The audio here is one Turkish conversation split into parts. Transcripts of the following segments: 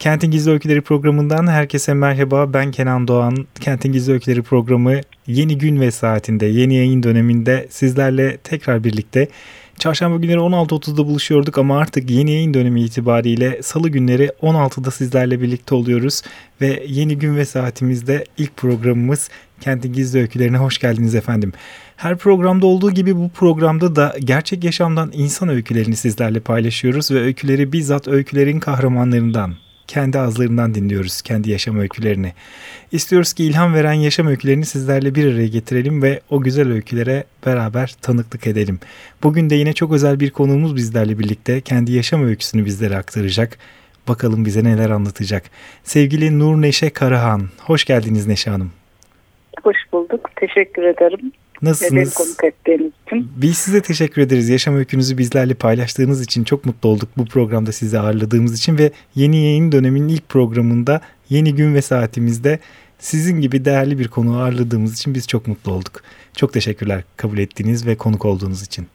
Kentin Gizli Öyküleri programından herkese merhaba. Ben Kenan Doğan. Kentin Gizli Öyküleri programı yeni gün ve saatinde, yeni yayın döneminde sizlerle tekrar birlikte. Çarşamba günleri 16.30'da buluşuyorduk ama artık yeni yayın dönemi itibariyle salı günleri 16'da sizlerle birlikte oluyoruz. Ve yeni gün ve saatimizde ilk programımız Kentin Gizli Öykülerine hoş geldiniz efendim. Her programda olduğu gibi bu programda da gerçek yaşamdan insan öykülerini sizlerle paylaşıyoruz ve öyküleri bizzat öykülerin kahramanlarından kendi ağızlarından dinliyoruz kendi yaşam öykülerini. İstiyoruz ki ilham veren yaşam öykülerini sizlerle bir araya getirelim ve o güzel öykülere beraber tanıklık edelim. Bugün de yine çok özel bir konuğumuz bizlerle birlikte kendi yaşam öyküsünü bizlere aktaracak. Bakalım bize neler anlatacak. Sevgili Nur Neşe Karahan, hoş geldiniz Neşe Hanım. Hoş bulduk, teşekkür ederim. Nasılsınız? konuk ettiğiniz için. Biz size teşekkür ederiz. Yaşam öykünüzü bizlerle paylaştığınız için çok mutlu olduk bu programda sizi ağırladığımız için ve yeni yayın döneminin ilk programında yeni gün ve saatimizde sizin gibi değerli bir konu ağırladığımız için biz çok mutlu olduk. Çok teşekkürler kabul ettiğiniz ve konuk olduğunuz için.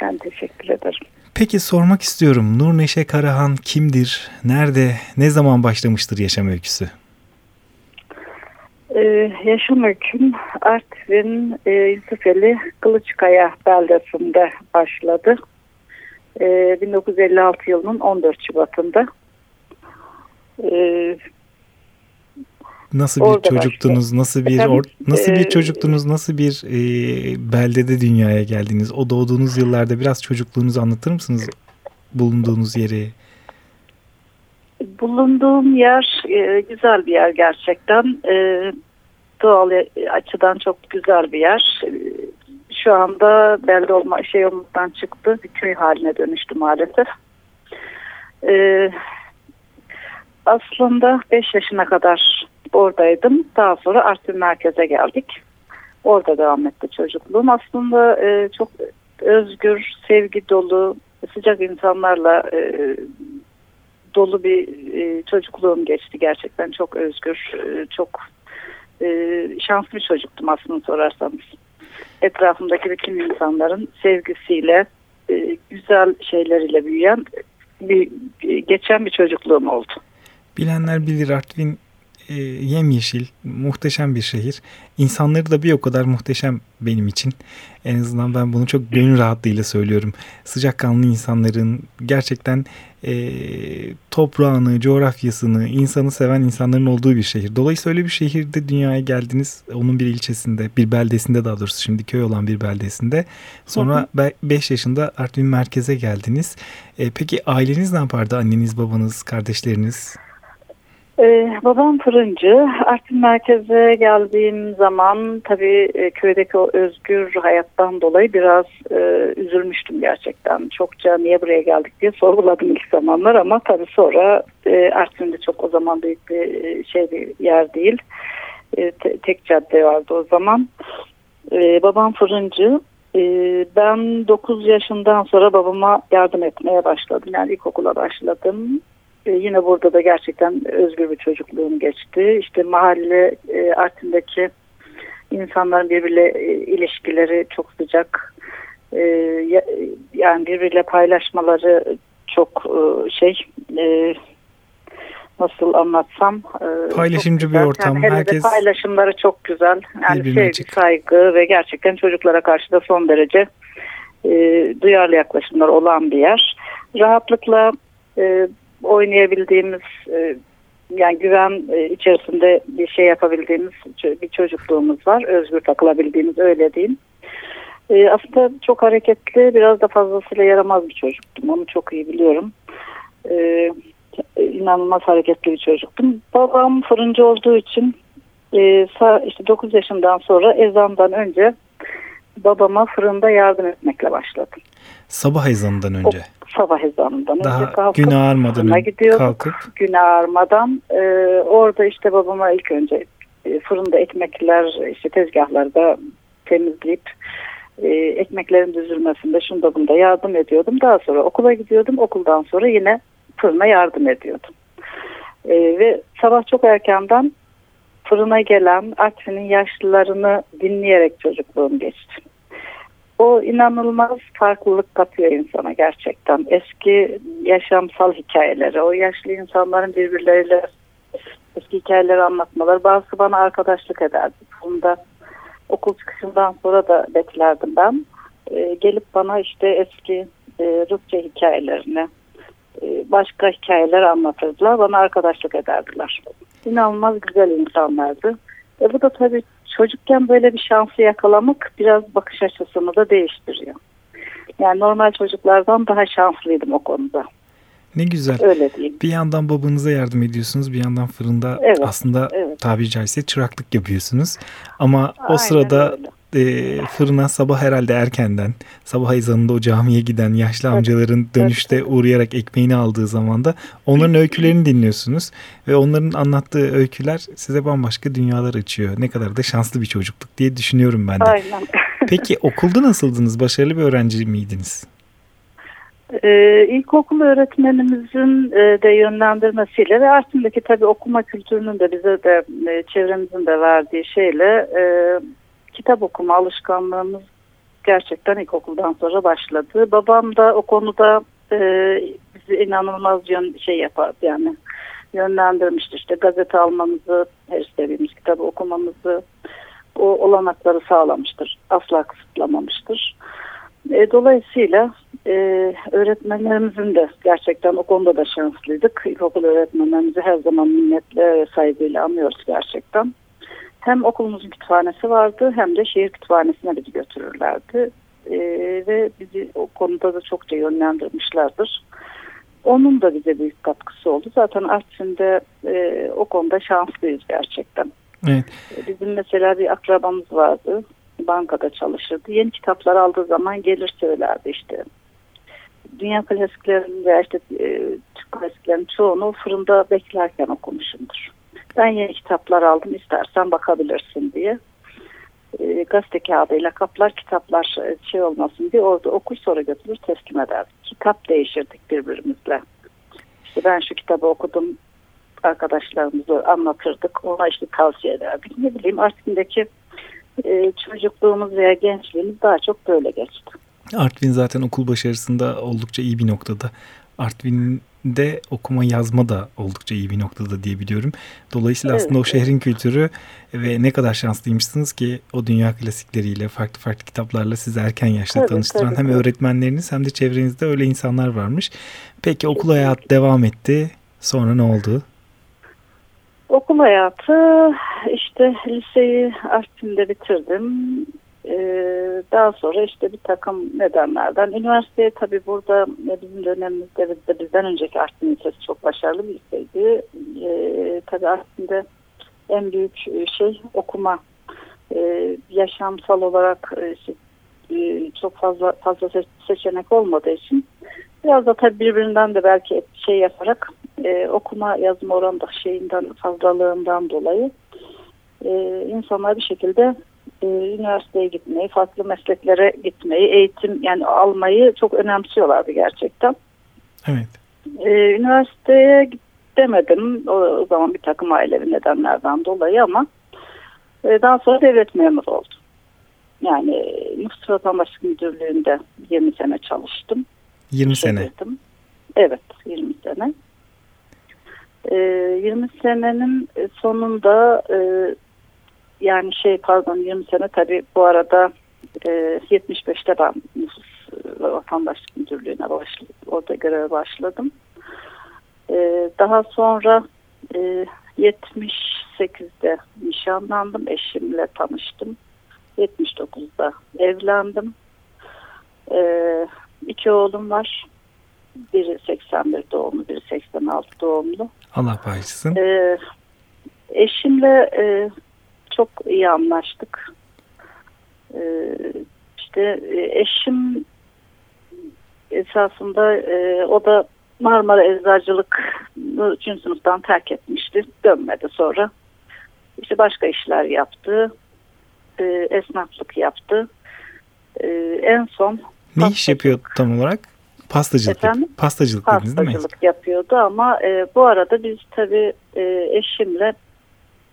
Ben teşekkür ederim. Peki sormak istiyorum. Nur Neşe Karahan kimdir? Nerede? Ne zaman başlamıştır yaşam öyküsü? Ee, yaşam öyküm Artvin e, Yusufeli Kılıçkaya beldesinde başladı. Ee, 1956 yılının 14 Şubat'ında. Ee, nasıl bir çocuktunuz? Nasıl bir or, nasıl bir çocuktunuz? Nasıl bir e, beldede dünyaya geldiniz? O doğduğunuz yıllarda biraz çocukluğunuzu anlatır mısınız? Bulunduğunuz yeri. Bulunduğum yer e, güzel bir yer gerçekten. E, doğal açıdan çok güzel bir yer. Şu anda belde olma şey olmaktan çıktı. Bir köy haline dönüştü maalesef. Ee, aslında 5 yaşına kadar oradaydım. Daha sonra Artvin merkeze geldik. Orada devam etti çocukluğum. Aslında e, çok özgür, sevgi dolu, sıcak insanlarla e, dolu bir e, çocukluğum geçti. Gerçekten çok özgür, e, çok e, şanslı bir çocuktum aslında sorarsanız. Etrafımdaki bütün insanların sevgisiyle, e, güzel şeyleriyle büyüyen, bir, geçen bir çocukluğum oldu. Bilenler bilir Artvin e, yemyeşil, muhteşem bir şehir. İnsanları da bir o kadar muhteşem benim için. En azından ben bunu çok gönül rahatlığıyla söylüyorum. Sıcakkanlı insanların gerçekten e, toprağını, coğrafyasını, insanı seven insanların olduğu bir şehir. Dolayısıyla öyle bir şehirde dünyaya geldiniz. Onun bir ilçesinde, bir beldesinde daha doğrusu şimdi köy olan bir beldesinde. Sonra 5 yaşında Artvin merkeze geldiniz. E, peki aileniz ne yapardı? Anneniz, babanız, kardeşleriniz? Ee, babam fırıncı. Artvin merkeze geldiğim zaman tabii e, köydeki o özgür hayattan dolayı biraz e, üzülmüştüm gerçekten. Çokça niye buraya geldik diye sorguladım ilk zamanlar ama tabii sonra e, Artvin'de çok o zaman büyük bir e, şey bir yer değil. E, te, tek cadde vardı o zaman. E, babam fırıncı. E, ben 9 yaşından sonra babama yardım etmeye başladım. Yani ilkokula başladım. E, yine burada da gerçekten özgür bir çocukluğum geçti. İşte mahalle e, Artvin'deki insanların birbiriyle e, ilişkileri çok sıcak. E, yani birbiriyle paylaşmaları çok e, şey e, nasıl anlatsam e, paylaşımcı bir ortam. Yani Herkes paylaşımları çok güzel. Yani sevgi, açık. saygı ve gerçekten çocuklara karşı da son derece e, duyarlı yaklaşımlar olan bir yer. Rahatlıkla e, oynayabildiğimiz e, yani güven e, içerisinde bir şey yapabildiğimiz bir çocukluğumuz var. Özgür takılabildiğimiz öyle diyeyim. E, aslında çok hareketli biraz da fazlasıyla yaramaz bir çocuktum. Onu çok iyi biliyorum. İnanılmaz hareketli bir çocuktum. Babam fırıncı olduğu için işte 9 yaşından sonra ezandan önce babama fırında yardım etmekle başladım. Sabah ezanından önce. O, sabah ezanından Daha önce kalkıp gün ağarmadan önce kalkıp. Gün ağarmadan e, orada işte babama ilk önce e, fırında ekmekler işte tezgahlarda temizleyip e, ekmeklerin düzülmesinde şunda bunda yardım ediyordum. Daha sonra okula gidiyordum. Okuldan sonra yine fırına yardım ediyordum. E, ve sabah çok erkenden fırına gelen Artvin'in yaşlılarını dinleyerek çocukluğum geçti. O inanılmaz farklılık katıyor insana gerçekten. Eski yaşamsal hikayeleri, o yaşlı insanların birbirleriyle eski hikayeleri anlatmaları. Bazısı bana arkadaşlık ederdi. Bunda okul çıkışından sonra da beklerdim ben. E, gelip bana işte eski e, Rusça hikayelerini, e, başka hikayeler anlatırdılar. Bana arkadaşlık ederdiler. İnanılmaz güzel insanlardı. E, bu da tabii çocukken böyle bir şansı yakalamak biraz bakış açısını da değiştiriyor. Yani normal çocuklardan daha şanslıydım o konuda. Ne güzel. Öyle diyeyim. Bir yandan babanıza yardım ediyorsunuz, bir yandan fırında evet, aslında evet. tabiri caizse çıraklık yapıyorsunuz. Ama Aynen o sırada e, fırına sabah herhalde erkenden, sabah ezanında o camiye giden yaşlı amcaların dönüşte uğrayarak ekmeğini aldığı zaman da onların öykülerini dinliyorsunuz. Ve onların anlattığı öyküler size bambaşka dünyalar açıyor. Ne kadar da şanslı bir çocukluk diye düşünüyorum ben de. Aynen. Peki okulda nasıldınız? Başarılı bir öğrenci miydiniz? Ee, ilkokul öğretmenimizin e, de yönlendirmesiyle ve Artvin'deki tabii okuma kültürünün de bize de e, çevremizin de verdiği şeyle e, kitap okuma alışkanlığımız gerçekten ilkokuldan sonra başladı. Babam da o konuda e, bizi inanılmaz yön, şey yapardı yani yönlendirmişti işte gazete almamızı, her istediğimiz kitabı okumamızı, o olanakları sağlamıştır. Asla kısıtlamamıştır. E, dolayısıyla e, öğretmenlerimizin de gerçekten o konuda da şanslıydık. İlkokul öğretmenlerimizi her zaman minnetle ve saygıyla anıyoruz gerçekten. Hem okulumuzun kütüphanesi vardı hem de şehir kütüphanesine bizi götürürlerdi. E, ve bizi o konuda da çokça yönlendirmişlerdir. Onun da bize büyük katkısı oldu. Zaten Artvin'de e, o konuda şanslıyız gerçekten. Evet. Bizim mesela bir akrabamız vardı bankada çalışırdı. Yeni kitaplar aldığı zaman gelir söylerdi işte. Dünya klasiklerinin veya işte e, Türk klasiklerinin çoğunu fırında beklerken okumuşumdur. Ben yeni kitaplar aldım istersen bakabilirsin diye. E, gazete kağıdıyla kaplar kitaplar e, şey olmasın diye orada okur sonra götürür teslim ederdik. Kitap değişirdik birbirimizle. İşte ben şu kitabı okudum arkadaşlarımızı anlatırdık. Ona işte tavsiye ederdik. Ne bileyim Artvin'deki e, çocukluğumuz veya gençliğimiz daha çok böyle geçti. Artvin zaten okul başarısında oldukça iyi bir noktada. Artvin'de okuma yazma da oldukça iyi bir noktada diye biliyorum. Dolayısıyla evet, aslında o şehrin kültürü ve ne kadar şanslıymışsınız ki o dünya klasikleriyle farklı farklı kitaplarla sizi erken yaşta tabii, tanıştıran tabii, hem öğretmenleriniz hem de çevrenizde öyle insanlar varmış. Peki okul hayatı devam etti. Sonra ne oldu? Okul hayatı işte liseyi Artvin'de bitirdim. Ee, daha sonra işte bir takım nedenlerden üniversiteye tabii burada bizim dönemimizde de bizden önceki Artvin Lisesi çok başarılı bir liseydi. Ee, tabii Artvin'de en büyük şey okuma. Ee, yaşamsal olarak e, çok fazla fazla seçenek olmadığı için biraz da tabii birbirinden de belki şey yaparak e, okuma yazma oranında şeyinden fazlalığından dolayı e, insanlar bir şekilde e, üniversiteye gitmeyi, farklı mesleklere gitmeyi, eğitim yani almayı çok önemsiyorlardı gerçekten. Evet. E, üniversiteye demedim o, o zaman bir takım ailevi nedenlerden dolayı ama e, daha sonra devlet memuru oldum. Yani Nüfus Vatandaşlık Müdürlüğü'nde 20 sene çalıştım. 20 sene? Evet 20 sene. 20 ee, senenin sonunda e, yani şey pardon 20 sene tabi bu arada 75'te e, ben nüfus ve vatandaşlık müdürlüğüne başladım. Orada göreve başladım. Ee, daha sonra 78'de e, nişanlandım. Eşimle tanıştım. 79'da evlendim. Ee, iki oğlum var. Biri 81 doğumlu, biri 86 doğumlu. Allah bağışlasın. Ee, eşimle e, çok iyi anlaştık. Ee, e, eşim esasında e, o da Marmara Eczacılık 3. sınıftan terk etmişti. Dönmedi sonra. İşte başka işler yaptı. E, esnaflık yaptı. E, en son ne iş yapıyor tam olarak? Pastacılık. Efendim? Pastacılık, Pastacılık dediniz değil mi? yapıyordu ama e, bu arada biz tabii e, eşimle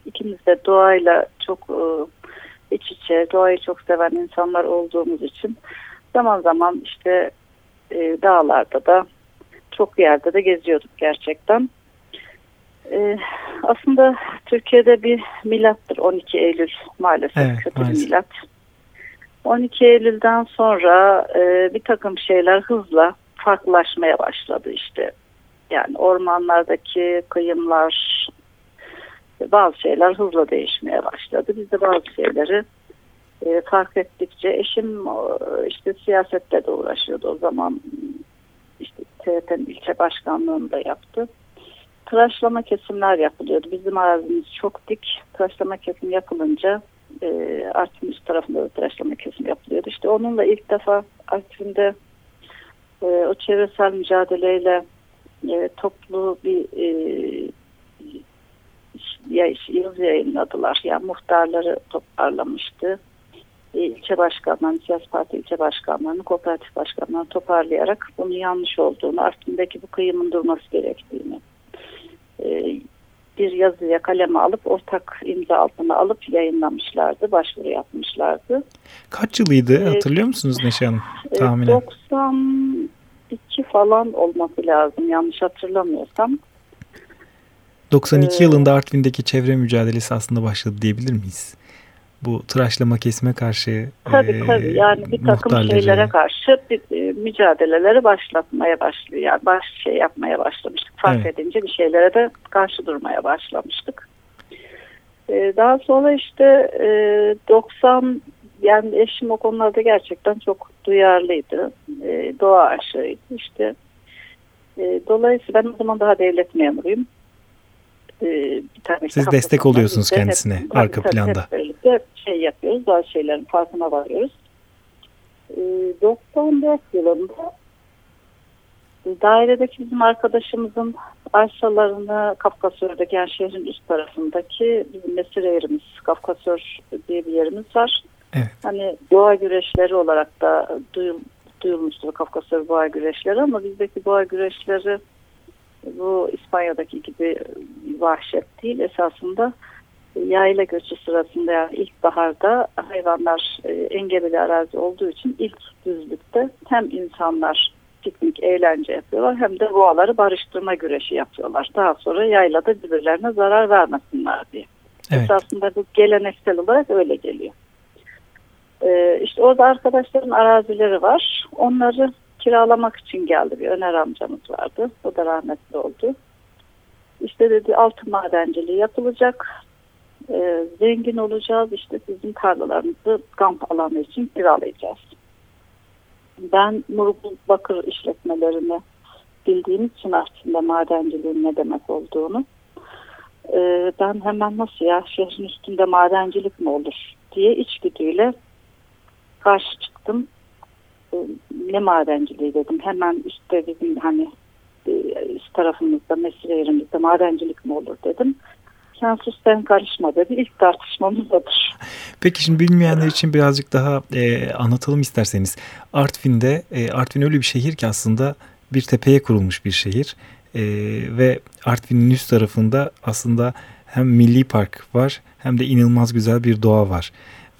ikimiz de doğayla çok e, iç içe, doğayı çok seven insanlar olduğumuz için zaman zaman işte e, dağlarda da çok yerde de geziyorduk gerçekten. E, aslında Türkiye'de bir milattır 12 Eylül maalesef evet, kötü maalesef. bir milat. 12 Eylül'den sonra e, bir takım şeyler hızla farklılaşmaya başladı işte. Yani ormanlardaki kıyımlar, bazı şeyler hızla değişmeye başladı. Biz de bazı şeyleri e, fark ettikçe eşim işte siyasette de uğraşıyordu o zaman işte TRT'nin ilçe başkanlığını da yaptı. Tıraşlama kesimler yapılıyordu. Bizim arazimiz çok dik. Tıraşlama kesim yapılınca e, Artvin üst tarafında da tıraşlama kesim yapılıyordu. İşte onunla ilk defa Artvin'de e, o çevresel mücadeleyle e, toplu bir e, yazı yayınladılar. Yani muhtarları toparlamıştı. E, ilçe başkanlarını, siyasi parti ilçe başkanlarını, kooperatif başkanlarını toparlayarak bunun yanlış olduğunu, Artvin'deki bu kıyımın durması gerektiğini e, bir yazıya kaleme alıp ortak imza altına alıp yayınlamışlardı, başvuru yapmışlardı. Kaç yılıydı ee, hatırlıyor musunuz Neşe Hanım tahminen? 92 falan olması lazım yanlış hatırlamıyorsam. 92 ee, yılında Artvin'deki çevre mücadelesi aslında başladı diyebilir miyiz? Bu tıraşlama kesme karşı Tabii e, tabii yani bir takım şeylere karşı bir, e, mücadeleleri başlatmaya başlıyor. Yani baş şey yapmaya başlamıştık. Fark evet. edince bir şeylere de karşı durmaya başlamıştık. E, daha sonra işte e, 90 yani eşim o konularda gerçekten çok duyarlıydı. E, doğa aşığıydı işte. E, dolayısıyla ben o zaman daha devlet memuruyum. E, bir tane Siz destek oluyorsunuz kendisine hep, arka tabii, planda. Hep birlikte şey yapıyoruz. Bazı şeylerin farkına varıyoruz. E, 94 yılında dairedeki bizim arkadaşımızın arsalarını Kafkasör'deki yani şehrin üst tarafındaki bizim mesire yerimiz Kafkasör diye bir yerimiz var. Evet. Hani doğa güreşleri olarak da duyul, duyulmuştur Kafkasör boğa güreşleri ama bizdeki boğa güreşleri bu İspanya'daki gibi vahşet değil esasında yayla göçü sırasında yani ilkbaharda hayvanlar e, engebeli arazi olduğu için ilk düzlükte hem insanlar piknik eğlence yapıyorlar hem de boğaları barıştırma güreşi yapıyorlar. Daha sonra yaylada birbirlerine zarar vermesinler diye. Evet. Esasında bu geleneksel olarak öyle geliyor. Ee, işte orada arkadaşların arazileri var. Onları kiralamak için geldi bir Öner amcamız vardı. O da rahmetli oldu. İşte dedi altın madenciliği yapılacak. Ee, zengin olacağız. İşte sizin tarlalarınızı kamp alanı için kiralayacağız. Ben Murgul Bakır işletmelerini bildiğim için aslında madenciliğin ne demek olduğunu e, ben hemen nasıl ya şehrin üstünde madencilik mi olur diye içgüdüyle karşı çıktım. E, ne madenciliği dedim. Hemen üstte bizim hani e, üst tarafımızda mesire yerimizde madencilik mi olur dedim. Sen sus sen karışma dedi. İlk tartışmamız odur. Peki şimdi bilmeyenler için birazcık daha e, anlatalım isterseniz. Artvin'de, e, Artvin öyle bir şehir ki aslında bir tepeye kurulmuş bir şehir. E, ve Artvin'in üst tarafında aslında hem milli park var hem de inanılmaz güzel bir doğa var.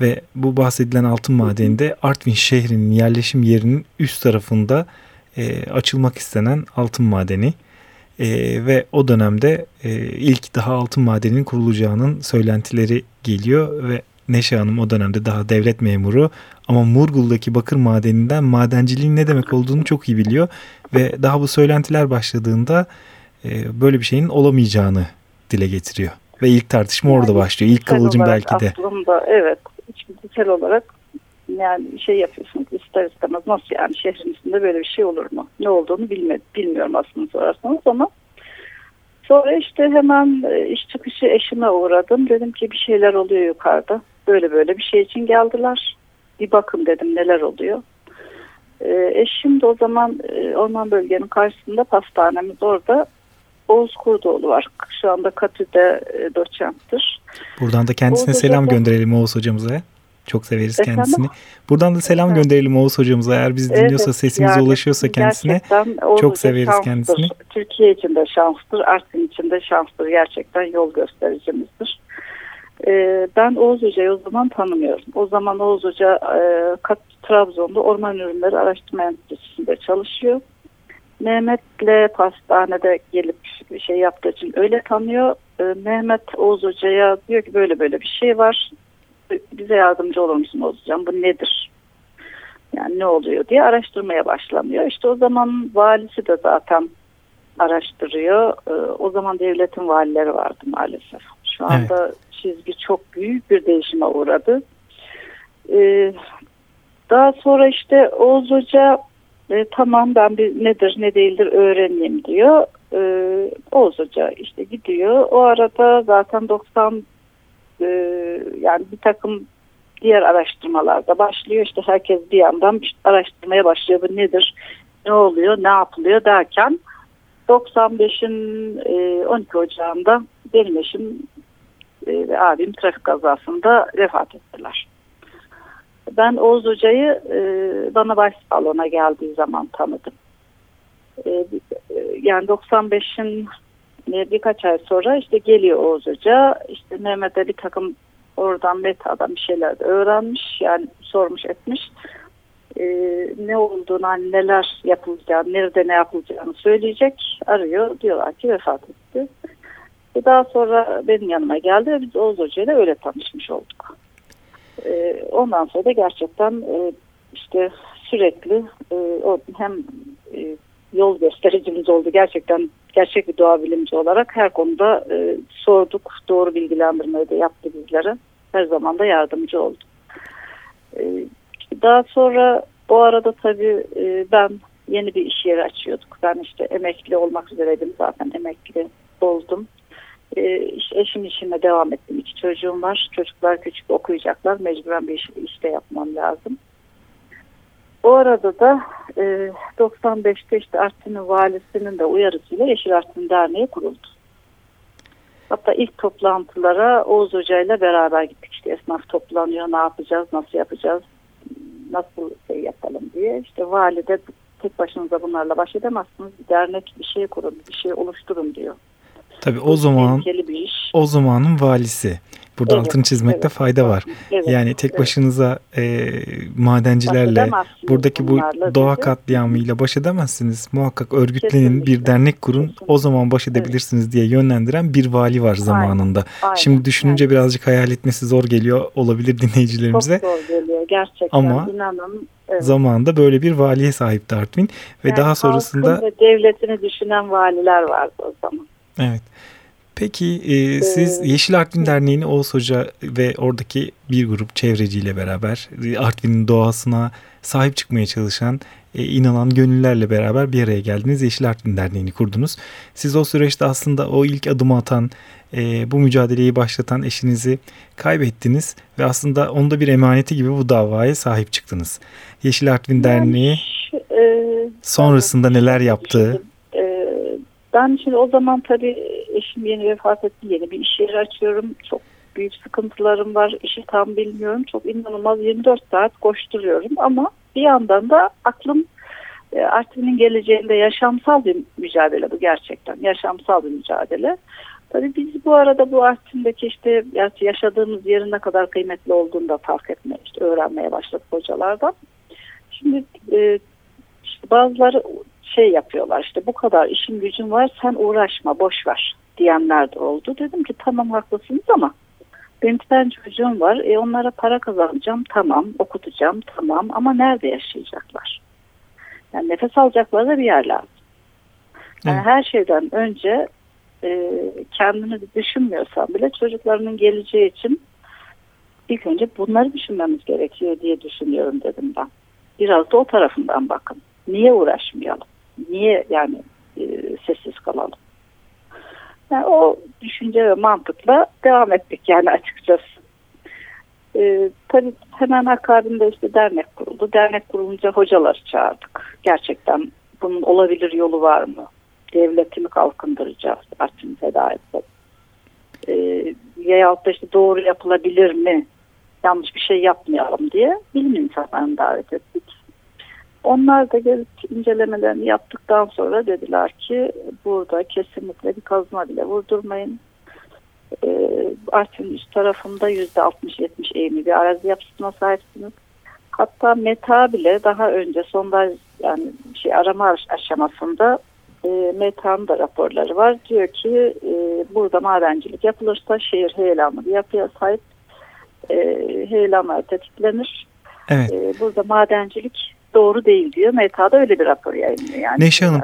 Ve bu bahsedilen altın madeninde Artvin şehrinin yerleşim yerinin üst tarafında e, açılmak istenen altın madeni. E, ve o dönemde e, ilk daha altın madeninin kurulacağının söylentileri geliyor ve Neşe Hanım o dönemde daha devlet memuru ama Murgul'daki bakır madeninden madenciliğin ne demek olduğunu çok iyi biliyor ve daha bu söylentiler başladığında e, böyle bir şeyin olamayacağını dile getiriyor. Ve ilk tartışma orada başlıyor. İlk kıvılcım belki de. Aklımda evet. İçgüdüsel olarak yani şey yapıyorsunuz ister istemez nasıl yani şehrin üstünde böyle bir şey olur mu? Ne olduğunu bilme, bilmiyorum aslında sorarsanız ama sonra işte hemen e, iş çıkışı eşime uğradım. Dedim ki bir şeyler oluyor yukarıda. Böyle böyle bir şey için geldiler. bir bakın dedim neler oluyor. E, eşim de o zaman e, orman bölgenin karşısında pastanemiz orada. Oğuz Kurdoğlu var. Şu anda Katü'de e, doçenttir. Buradan da kendisine Oğuz selam hocam, gönderelim Oğuz hocamıza. Çok severiz Efendim? kendisini. Buradan da selam evet. gönderelim Oğuz hocamıza. Eğer bizi dinliyorsa, evet, sesimize yani, ulaşıyorsa kendisine çok severiz şanstır. kendisini. Türkiye için de şanstır, Artvin için de şanstır. Gerçekten yol göstericimizdir. Ee, ben Oğuz Hoca'yı o zaman tanımıyorum. O zaman Oğuz Hoca e, Kat, Trabzon'da Orman Ürünleri Araştırma Enstitüsü'nde çalışıyor. Mehmet'le pastanede gelip bir şey yaptığı için öyle tanıyor. Ee, Mehmet Oğuz Hoca'ya diyor ki böyle böyle bir şey var bize yardımcı olur musun hocam bu nedir? Yani ne oluyor diye araştırmaya başlanıyor. İşte o zaman valisi de zaten araştırıyor. Ee, o zaman devletin valileri vardı maalesef. Şu anda evet. çizgi çok büyük bir değişime uğradı. Ee, daha sonra işte Oğuz Hoca e, tamam ben bir nedir ne değildir öğreneyim diyor. Ee, Oğuz Hoca işte gidiyor. O arada zaten 90 e, yani bir takım diğer araştırmalarda başlıyor. İşte herkes bir yandan araştırmaya başlıyor. Bu nedir, ne oluyor, ne yapılıyor derken 95'in e, 12 Ocağı'nda benim eşim e, ve abim trafik kazasında vefat ettiler. Ben Oğuz Hoca'yı e, bana başsağlığına geldiği zaman tanıdım. E yani 95'in birkaç ay sonra işte geliyor Oğuz Hoca. İşte Mehmet'e bir takım oradan metadan bir şeyler öğrenmiş. Yani sormuş etmiş. Ee, ne olduğunu, hani neler yapılacağını, nerede ne yapılacağını söyleyecek. Arıyor. Diyorlar ki vefat etti. E daha sonra benim yanıma geldi ve biz Oğuz Hoca ile öyle tanışmış olduk. Ee, ondan sonra da gerçekten e, işte sürekli e, o hem e, yol göstericimiz oldu. Gerçekten gerçek bir doğa bilimci olarak her konuda e, sorduk. Doğru bilgilendirmeyi de yaptı bizlere. Her zaman da yardımcı oldu. E, daha sonra bu arada tabii e, ben yeni bir iş yeri açıyorduk. Ben işte emekli olmak üzereydim zaten emekli oldum. E, eşim işime devam ettim. İki çocuğum var. Çocuklar küçük okuyacaklar. Mecburen bir iş, işte yapmam lazım. O arada da e, 95'te işte Artvin'in valisinin de uyarısıyla Yeşil Artvin Derneği kuruldu. Hatta ilk toplantılara Oğuz Hoca ile beraber gittik. İşte esnaf toplanıyor, ne yapacağız, nasıl yapacağız, nasıl şey yapalım diye. İşte vali de tek başınıza bunlarla baş edemezsiniz. Bir dernek bir şey kurun, bir şey oluşturun diyor. Tabii o zaman o zamanın valisi. Burada evet, altını çizmekte evet, fayda var. Evet, yani tek evet. başınıza e, madencilerle buradaki bu doğa katliamıyla baş edemezsiniz. Muhakkak örgütlenin Kesinlikle. bir dernek kurun. Kesinlikle. O zaman baş edebilirsiniz evet. diye yönlendiren bir vali var zamanında. Aynen. Aynen. Şimdi düşününce evet. birazcık hayal etmesi zor geliyor olabilir dinleyicilerimize. Çok zor geliyor gerçekten. Ama İnanın, evet. zamanında böyle bir valiye sahipti Artvin ve yani daha sonrasında ve devletini düşünen valiler vardı o zaman. Evet. Peki e, siz ee, Yeşil Artvin Derneği'ni Oğuz Hoca ve oradaki bir grup çevreciyle beraber e, Artvin'in doğasına sahip çıkmaya çalışan e, inanan gönüllerle beraber bir araya geldiniz. Yeşil Artvin Derneği'ni kurdunuz. Siz o süreçte aslında o ilk adımı atan, e, bu mücadeleyi başlatan eşinizi kaybettiniz ve aslında onda bir emaneti gibi bu davaya sahip çıktınız. Yeşil Artvin Derneği e, sonrasında neler yaptı? Ben şimdi o zaman tabii eşim yeni vefat etti. Yeni bir iş yeri açıyorum. Çok büyük sıkıntılarım var. İşi tam bilmiyorum. Çok inanılmaz 24 saat koşturuyorum ama bir yandan da aklım e, Artvin'in geleceğinde yaşamsal bir mücadele bu gerçekten. Yaşamsal bir mücadele. Tabii biz bu arada bu Artvin'deki işte yaşadığımız yerin ne kadar kıymetli olduğunu da fark etmeye, işte öğrenmeye başladık hocalardan. Şimdi e, işte bazıları şey yapıyorlar işte bu kadar işin gücün var sen uğraşma boş ver diyenler de oldu. Dedim ki tamam haklısınız ama benim bir çocuğum var. E onlara para kazanacağım tamam okutacağım tamam ama nerede yaşayacaklar? Yani nefes alacakları bir yer lazım. Yani her şeyden önce e, kendini düşünmüyorsan bile çocuklarının geleceği için ilk önce bunları düşünmemiz gerekiyor diye düşünüyorum dedim ben. Biraz da o tarafından bakın. Niye uğraşmayalım? Niye yani e, sessiz kalalım? Yani o düşünce ve mantıkla devam ettik yani açıkçası. E, tabii hemen akabinde işte dernek kuruldu. Dernek kurulunca hocaları çağırdık. Gerçekten bunun olabilir yolu var mı? Devletimi kalkındıracağız. Artvin'i feda etsek. E, yahut da işte doğru yapılabilir mi? Yanlış bir şey yapmayalım diye bilim insanlarını davet ettik. Onlar da gelip incelemelerini yaptıktan sonra dediler ki burada kesinlikle bir kazma bile vurdurmayın. E, Artvin üst tarafında %60-70 eğimli bir arazi yapısına sahipsiniz. Hatta META bile daha önce sondaj yani şey arama aşamasında e, META'nın da raporları var. Diyor ki e, burada madencilik yapılırsa şehir heyelanlı bir yapıya sahip e, heyelanlar tetiklenir. Evet. E, burada madencilik doğru değil diyor. MTA'da öyle bir rapor yayınlıyor. Yani Neşe Hanım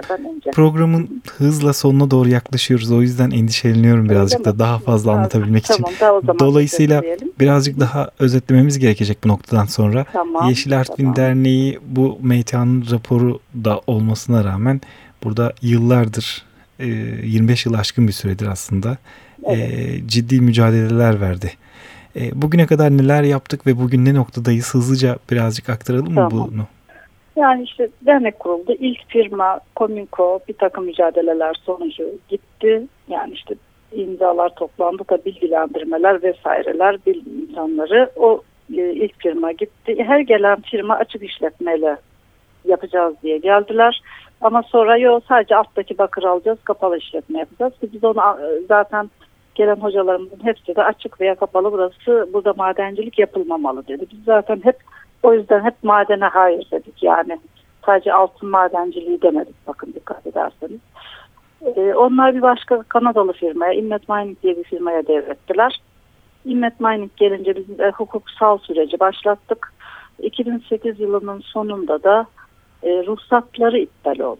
programın hızla sonuna doğru yaklaşıyoruz. O yüzden endişeleniyorum birazcık da daha fazla anlatabilmek tamam, için. Daha Dolayısıyla birazcık daha özetlememiz gerekecek bu noktadan sonra. Tamam, Yeşil Artvin tamam. Derneği bu MTA'nın raporu da olmasına rağmen burada yıllardır 25 e, yıl aşkın bir süredir aslında evet. E, ciddi mücadeleler verdi. E, bugüne kadar neler yaptık ve bugün ne noktadayız hızlıca birazcık aktaralım tamam. mı bunu? Yani işte dernek kuruldu. İlk firma Kominko bir takım mücadeleler sonucu gitti. Yani işte imzalar toplandı da bilgilendirmeler vesaireler bilim insanları o e, ilk firma gitti. Her gelen firma açık işletmeyle yapacağız diye geldiler. Ama sonra yok sadece alttaki bakır alacağız kapalı işletme yapacağız. Biz onu zaten gelen hocalarımızın hepsi de açık veya kapalı burası burada madencilik yapılmamalı dedi. Biz zaten hep o yüzden hep madene hayır dedik yani. Sadece altın madenciliği demedik bakın dikkat ederseniz. Ee, onlar bir başka Kanadalı firmaya, Inmet Mining diye bir firmaya devrettiler. Inmet Mining gelince biz e, hukuksal süreci başlattık. 2008 yılının sonunda da e, ruhsatları iptal oldu.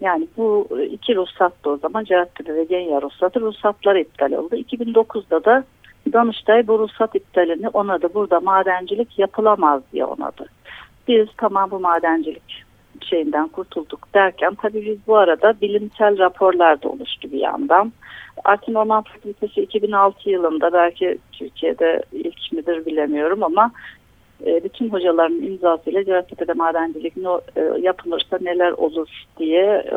Yani bu iki ruhsat da o zaman Cerattepe ve Genya ruhsatı ruhsatları iptal oldu. 2009'da da Danıştay bu ruhsat iptalini onadı. Burada madencilik yapılamaz diye onadı. Biz tamam bu madencilik şeyinden kurtulduk derken tabii biz bu arada bilimsel raporlar da oluştu bir yandan. Artvin Orman Fakültesi 2006 yılında belki Türkiye'de ilk midir bilemiyorum ama e, bütün hocaların imzasıyla Cerattepe'de madencilik e, yapılırsa neler olur diye e,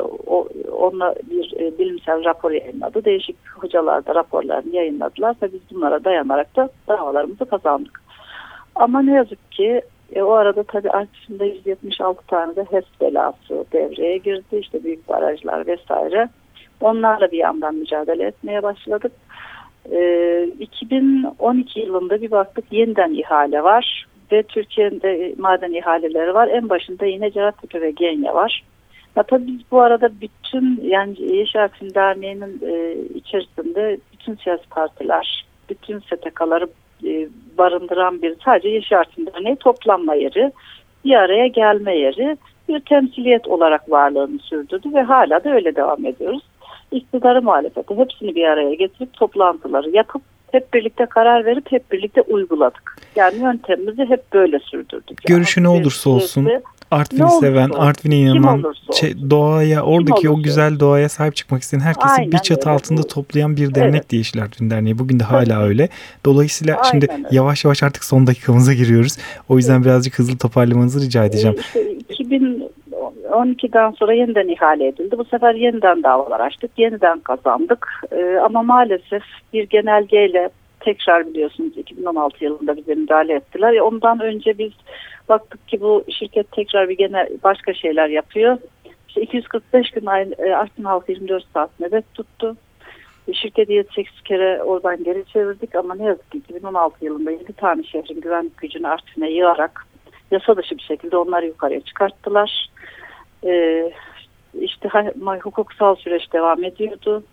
onunla bir bilimsel rapor yayınladı. Değişik hocalar da raporlarını yayınladılar ve biz bunlara dayanarak da davalarımızı kazandık. Ama ne yazık ki e, o arada tabii Artvin'de 176 tane de HES belası devreye girdi. İşte büyük barajlar vesaire. Onlarla bir yandan mücadele etmeye başladık. E, 2012 yılında bir baktık yeniden ihale var ve Türkiye'de maden ihaleleri var. En başında yine Cerattepe ve Genya var. Ya tabii biz bu arada bütün yani Yeşil Aksin Derneği'nin e, içerisinde bütün siyasi partiler, bütün STK'ları e, barındıran bir sadece Yeşil Aksin Derneği toplanma yeri, bir araya gelme yeri, bir temsiliyet olarak varlığını sürdürdü ve hala da öyle devam ediyoruz. İktidarı muhalefeti hepsini bir araya getirip toplantıları yapıp hep birlikte karar verip hep birlikte uyguladık. Yani yöntemimizi hep böyle sürdürdük. Görüşü yani, ne olursa olsun. Artvin'i seven, Artvin'e inanan, şey, doğaya, oradaki o güzel doğaya sahip çıkmak isteyen herkesi Aynen bir çatı öyle. altında toplayan bir dernek evet. diye Yeşil Artvin Derneği. Bugün de hala evet. öyle. Dolayısıyla Aynen şimdi öyle. yavaş yavaş artık son dakikamıza giriyoruz. O yüzden evet. birazcık hızlı toparlamanızı rica edeceğim. Ee, işte 2000 12'den sonra yeniden ihale edildi. Bu sefer yeniden davalar açtık, yeniden kazandık. E, ama maalesef bir genelgeyle tekrar biliyorsunuz 2016 yılında bize müdahale ettiler. E, ondan önce biz baktık ki bu şirket tekrar bir genel başka şeyler yapıyor. İşte 245 gün e, Artvin halkı 24 saat nöbet tuttu. E, şirketi 7-8 kere oradan geri çevirdik ama ne yazık ki 2016 yılında 7 tane şehrin güvenlik gücünü Artvin'e yığarak yasa dışı bir şekilde onları yukarıya çıkarttılar. Ee, işte hukuksal süreç devam ediyordu.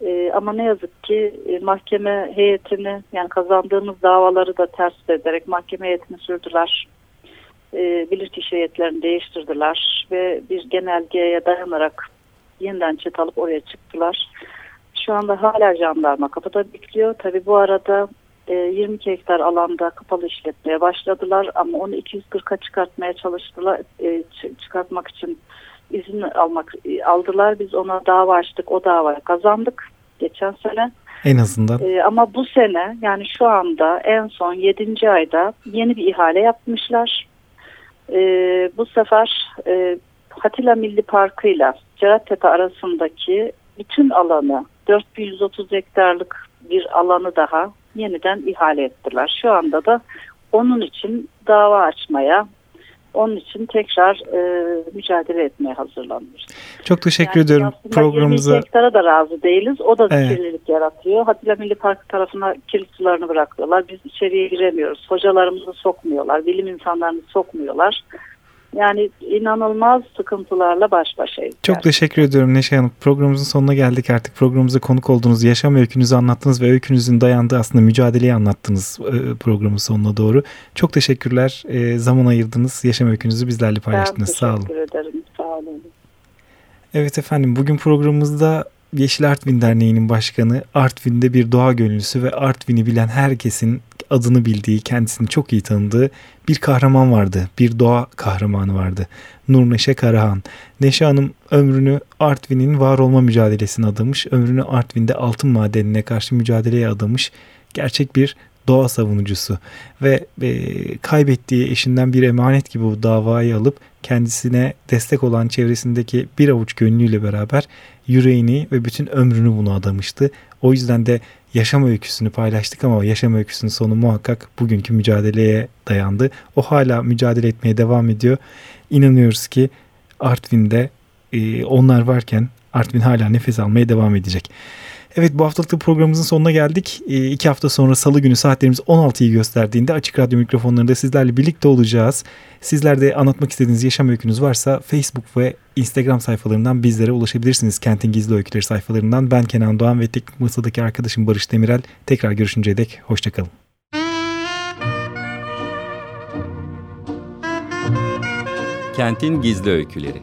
E, ama ne yazık ki e, mahkeme heyetini yani kazandığımız davaları da ters ederek mahkeme heyetini sürdüler. E, bilirkişi heyetlerini değiştirdiler ve bir genelgeye dayanarak yeniden çet alıp oraya çıktılar. Şu anda hala jandarma kapıda bekliyor. Tabi bu arada e, 22 hektar alanda kapalı işletmeye başladılar ama onu 240'a çıkartmaya çalıştılar. E, çıkartmak için izin almak aldılar. Biz ona dava açtık. O davayı kazandık geçen sene. En azından. E, ama bu sene yani şu anda en son 7. ayda yeni bir ihale yapmışlar. E, bu sefer e, Hatila Milli Parkı ile Cerattepe arasındaki bütün alanı 4130 hektarlık bir alanı daha yeniden ihale ettiler. Şu anda da onun için dava açmaya onun için tekrar e, mücadele etmeye hazırlanıyoruz. Çok teşekkür yani ediyorum programımıza. hektara da razı değiliz. O da evet. kirlilik yaratıyor. Hatilla Milli Park tarafına kilit sularını bırakıyorlar. Biz içeriye giremiyoruz. Hocalarımızı sokmuyorlar. Bilim insanlarını sokmuyorlar. Yani inanılmaz sıkıntılarla baş başayız. Çok gerçekten. teşekkür ediyorum Neşe Hanım. Programımızın sonuna geldik artık. Programımıza konuk olduğunuz yaşam öykünüzü anlattınız ve öykünüzün dayandığı aslında mücadeleyi anlattınız e, programın sonuna doğru. Çok teşekkürler. E, zaman ayırdınız. Yaşam öykünüzü bizlerle paylaştınız. Sağ olun. Teşekkür ederim. Sağ olun. Evet efendim bugün programımızda Yeşil Artvin Derneği'nin başkanı, Artvin'de bir doğa gönüllüsü ve Artvin'i bilen herkesin adını bildiği, kendisini çok iyi tanıdığı bir kahraman vardı. Bir doğa kahramanı vardı. Nur Neşe Karahan. Neşe Hanım ömrünü Artvin'in var olma mücadelesine adamış. Ömrünü Artvin'de altın madenine karşı mücadeleye adamış. Gerçek bir doğa savunucusu ve e, kaybettiği eşinden bir emanet gibi bu davayı alıp kendisine destek olan çevresindeki bir avuç gönlüyle beraber yüreğini ve bütün ömrünü buna adamıştı. O yüzden de yaşam öyküsünü paylaştık ama yaşam öyküsünün sonu muhakkak bugünkü mücadeleye dayandı. O hala mücadele etmeye devam ediyor. İnanıyoruz ki Artvin'de e, onlar varken Artvin hala nefes almaya devam edecek. Evet bu haftalık programımızın sonuna geldik. E, iki hafta sonra salı günü saatlerimiz 16'yı gösterdiğinde Açık Radyo mikrofonlarında sizlerle birlikte olacağız. Sizler de anlatmak istediğiniz yaşam öykünüz varsa Facebook ve Instagram sayfalarından bizlere ulaşabilirsiniz. Kentin Gizli Öyküleri sayfalarından. Ben Kenan Doğan ve teknik masadaki arkadaşım Barış Demirel. Tekrar görüşünceye dek hoşçakalın. Kentin Gizli Öyküleri